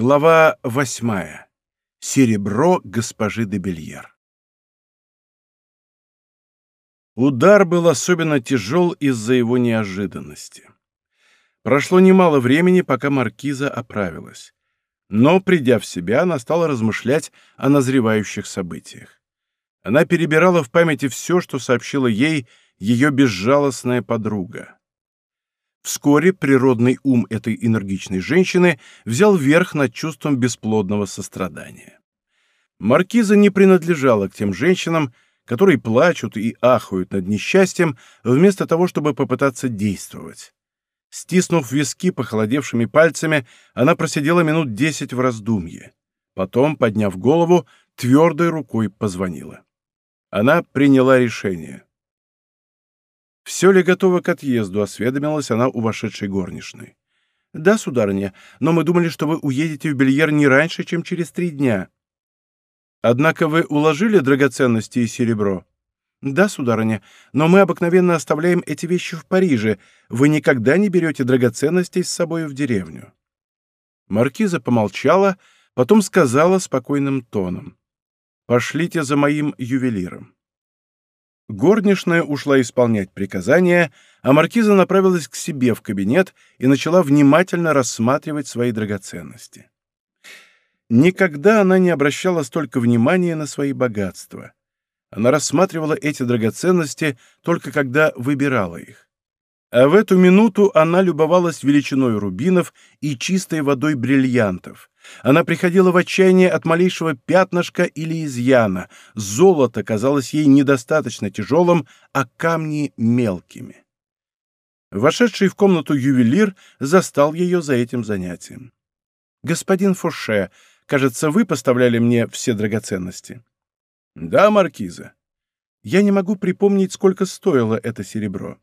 Глава восьмая. Серебро госпожи де Бельер. Удар был особенно тяжел из-за его неожиданности. Прошло немало времени, пока маркиза оправилась. Но, придя в себя, она стала размышлять о назревающих событиях. Она перебирала в памяти все, что сообщила ей ее безжалостная подруга. Вскоре природный ум этой энергичной женщины взял верх над чувством бесплодного сострадания. Маркиза не принадлежала к тем женщинам, которые плачут и ахают над несчастьем, вместо того, чтобы попытаться действовать. Стиснув виски похолодевшими пальцами, она просидела минут десять в раздумье. Потом, подняв голову, твердой рукой позвонила. Она приняла решение. «Все ли готово к отъезду?» — осведомилась она у вошедшей горничной. «Да, сударыня, но мы думали, что вы уедете в Бельер не раньше, чем через три дня». «Однако вы уложили драгоценности и серебро?» «Да, сударыня, но мы обыкновенно оставляем эти вещи в Париже. Вы никогда не берете драгоценностей с собой в деревню». Маркиза помолчала, потом сказала спокойным тоном. «Пошлите за моим ювелиром». Горничная ушла исполнять приказания, а маркиза направилась к себе в кабинет и начала внимательно рассматривать свои драгоценности. Никогда она не обращала столько внимания на свои богатства. Она рассматривала эти драгоценности только когда выбирала их. А в эту минуту она любовалась величиной рубинов и чистой водой бриллиантов, она приходила в отчаяние от малейшего пятнышка или изъяна. Золото казалось ей недостаточно тяжелым, а камни — мелкими. Вошедший в комнату ювелир застал ее за этим занятием. «Господин Фоше, кажется, вы поставляли мне все драгоценности?» «Да, маркиза. Я не могу припомнить, сколько стоило это серебро».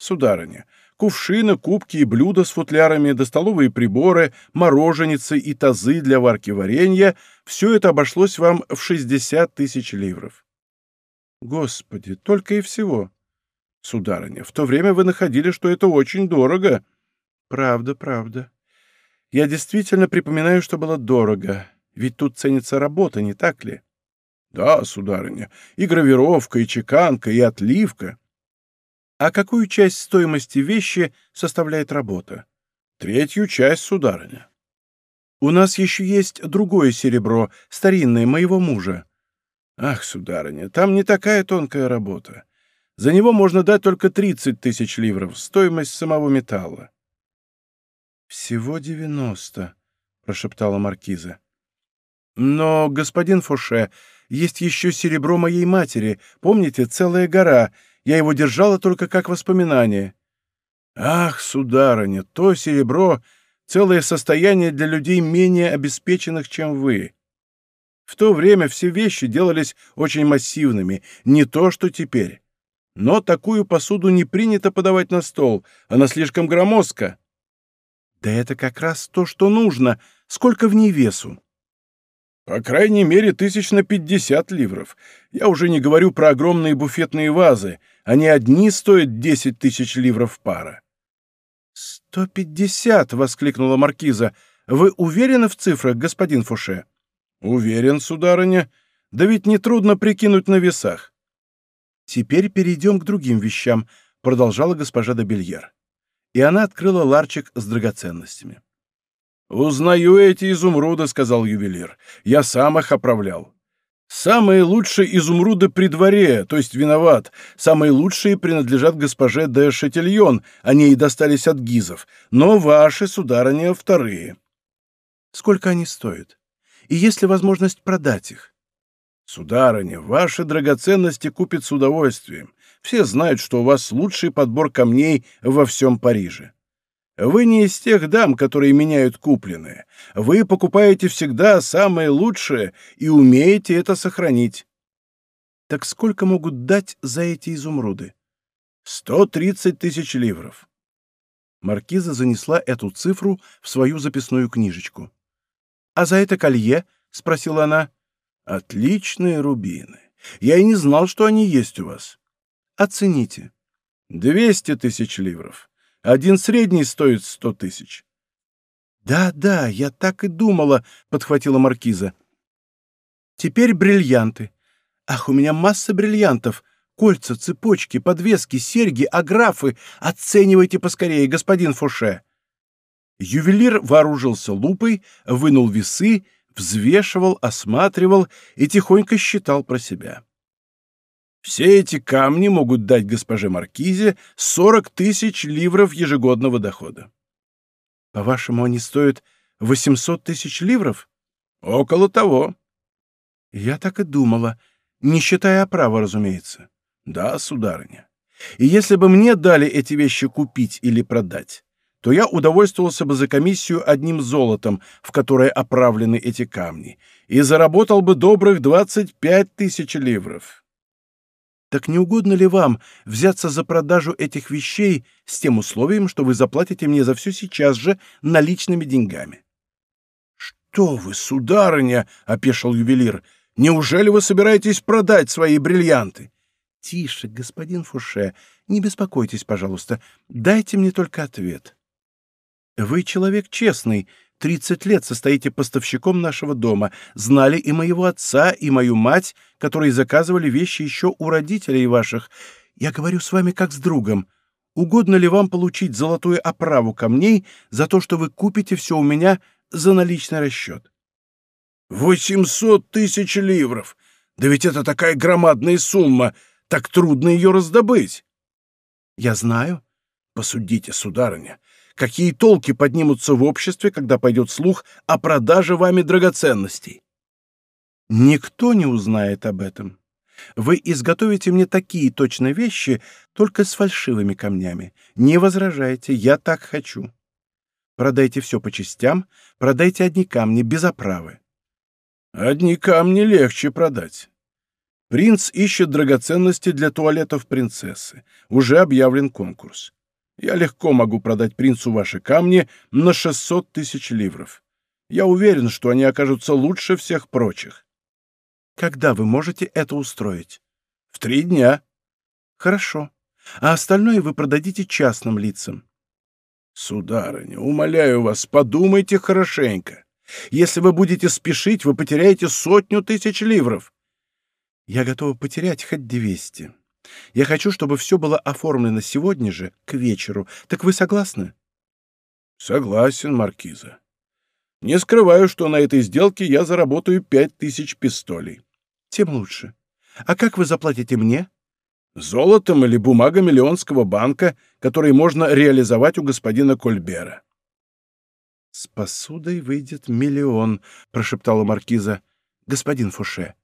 «Сударыня, кувшины, кубки и блюда с футлярами, до столовые приборы, мороженицы и тазы для варки варенья — все это обошлось вам в 60 тысяч ливров. Господи, только и всего. Сударыня, в то время вы находили, что это очень дорого. Правда, правда. Я действительно припоминаю, что было дорого. Ведь тут ценится работа, не так ли? Да, сударыня, и гравировка, и чеканка, и отливка. А какую часть стоимости вещи составляет работа? Третью часть, сударыня. У нас еще есть другое серебро, старинное, моего мужа. Ах, сударыня, там не такая тонкая работа. За него можно дать только 30 тысяч ливров, стоимость самого металла. Всего девяносто, прошептала маркиза. Но, господин Фоше, есть еще серебро моей матери, помните, целая гора — я его держала только как воспоминание. Ах, сударыня, то серебро — целое состояние для людей менее обеспеченных, чем вы. В то время все вещи делались очень массивными, не то что теперь. Но такую посуду не принято подавать на стол, она слишком громоздка. Да это как раз то, что нужно. Сколько в ней весу? По крайней мере, тысяч на пятьдесят ливров. Я уже не говорю про огромные буфетные вазы. Они одни стоят десять тысяч ливров пара. «Сто пятьдесят!» — воскликнула маркиза. «Вы уверены в цифрах, господин Фуше?» «Уверен, сударыня. Да ведь нетрудно прикинуть на весах». «Теперь перейдем к другим вещам», — продолжала госпожа де Бельер. И она открыла ларчик с драгоценностями. «Узнаю эти изумруды», — сказал ювелир. «Я сам их оправлял. Самые лучшие изумруды при дворе, то есть виноват. Самые лучшие принадлежат госпоже де Шатильон, они ей достались от гизов. Но ваши, сударыня, вторые». «Сколько они стоят? И есть ли возможность продать их?» «Сударыня, ваши драгоценности купят с удовольствием. Все знают, что у вас лучший подбор камней во всем Париже». Вы не из тех дам, которые меняют купленное. Вы покупаете всегда самое лучшее и умеете это сохранить. Так сколько могут дать за эти изумруды? Сто тридцать тысяч ливров. Маркиза занесла эту цифру в свою записную книжечку. «А за это колье?» — спросила она. «Отличные рубины. Я и не знал, что они есть у вас. Оцените». «Двести тысяч ливров». Один средний стоит сто тысяч. «Да, да, я так и думала», — подхватила маркиза. «Теперь бриллианты. Ах, у меня масса бриллиантов. Кольца, цепочки, подвески, серьги, аграфы. Оценивайте поскорее, господин Фуше». Ювелир вооружился лупой, вынул весы, взвешивал, осматривал и тихонько считал про себя. Все эти камни могут дать госпоже Маркизе 40 тысяч ливров ежегодного дохода. По-вашему, они стоят 800 тысяч ливров? Около того. Я так и думала, не считая оправы, разумеется. Да, сударыня. И если бы мне дали эти вещи купить или продать, то я удовольствовался бы за комиссию одним золотом, в которое оправлены эти камни, и заработал бы добрых 25 тысяч ливров. Так не угодно ли вам взяться за продажу этих вещей с тем условием, что вы заплатите мне за все сейчас же наличными деньгами? — Что вы, сударыня, — опешил ювелир, — неужели вы собираетесь продать свои бриллианты? — Тише, господин Фуше, не беспокойтесь, пожалуйста, дайте мне только ответ. — Вы человек честный, Тридцать лет состоите поставщиком нашего дома, знали и моего отца, и мою мать, которые заказывали вещи еще у родителей ваших. Я говорю с вами как с другом. Угодно ли вам получить золотую оправу камней за то, что вы купите все у меня за наличный расчет?» «Восемьсот тысяч ливров! Да ведь это такая громадная сумма! Так трудно ее раздобыть!» «Я знаю. Посудите, сударыня, Какие толки поднимутся в обществе, когда пойдет слух о продаже вами драгоценностей? Никто не узнает об этом. Вы изготовите мне такие точно вещи, только с фальшивыми камнями. Не возражайте, я так хочу. Продайте все по частям, продайте одни камни без оправы. Одни камни легче продать. Принц ищет драгоценности для туалетов принцессы. Уже объявлен конкурс. Я легко могу продать принцу ваши камни на 600 тысяч ливров. Я уверен, что они окажутся лучше всех прочих. Когда вы можете это устроить? В три дня. Хорошо. А остальное вы продадите частным лицам. Сударыня, умоляю вас, подумайте хорошенько. Если вы будете спешить, вы потеряете сотню тысяч ливров. Я готова потерять хоть двести. Я хочу, чтобы все было оформлено сегодня же, к вечеру. Так вы согласны? Согласен, Маркиза. Не скрываю, что на этой сделке я заработаю пять тысяч пистолей. Тем лучше. А как вы заплатите мне? Золотом или бумагами Леонского банка, которые можно реализовать у господина Кольбера. «С посудой выйдет миллион», — прошептала маркиза. «Господин Фуше,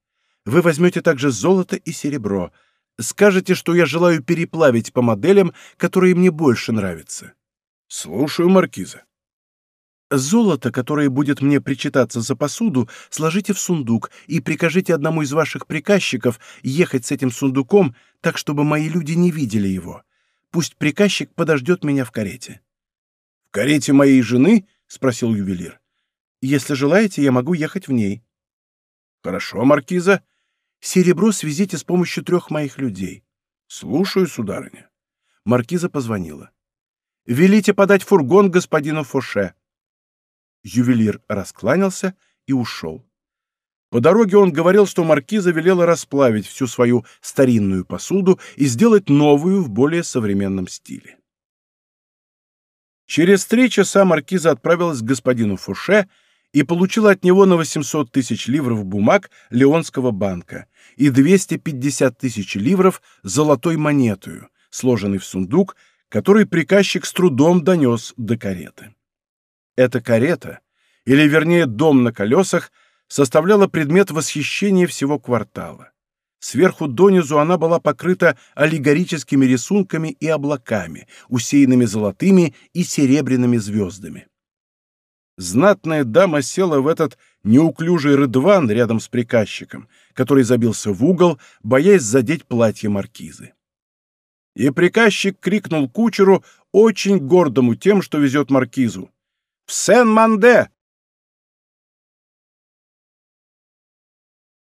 вы возьмете также золото и серебро, Скажете, что я желаю переплавить по моделям, которые мне больше нравятся. Слушаю, маркиза. Золото, которое будет мне причитаться за посуду, сложите в сундук и прикажите одному из ваших приказчиков ехать с этим сундуком так, чтобы мои люди не видели его. Пусть приказчик подождет меня в карете. — В карете моей жены? — спросил ювелир. — Если желаете, я могу ехать в ней. — Хорошо, маркиза. Серебро свезите с помощью трех моих людей. Слушаю, сударыня. Маркиза позвонила. Велите подать фургон господину Фоше. Ювелир раскланялся и ушел. По дороге он говорил, что маркиза велела расплавить всю свою старинную посуду и сделать новую в более современном стиле. Через три часа маркиза отправилась к господину Фуше и получила от него на 800 тысяч ливров бумаг Леонского банка и 250 тысяч ливров золотой монетою, сложенной в сундук, который приказчик с трудом донес до кареты. Эта карета, или вернее дом на колесах, составляла предмет восхищения всего квартала. Сверху донизу она была покрыта аллегорическими рисунками и облаками, усеянными золотыми и серебряными звездами знатная дама села в этот неуклюжий рыдван рядом с приказчиком, который забился в угол, боясь задеть платье маркизы. И приказчик крикнул кучеру, очень гордому тем, что везет маркизу. «В Сен-Манде!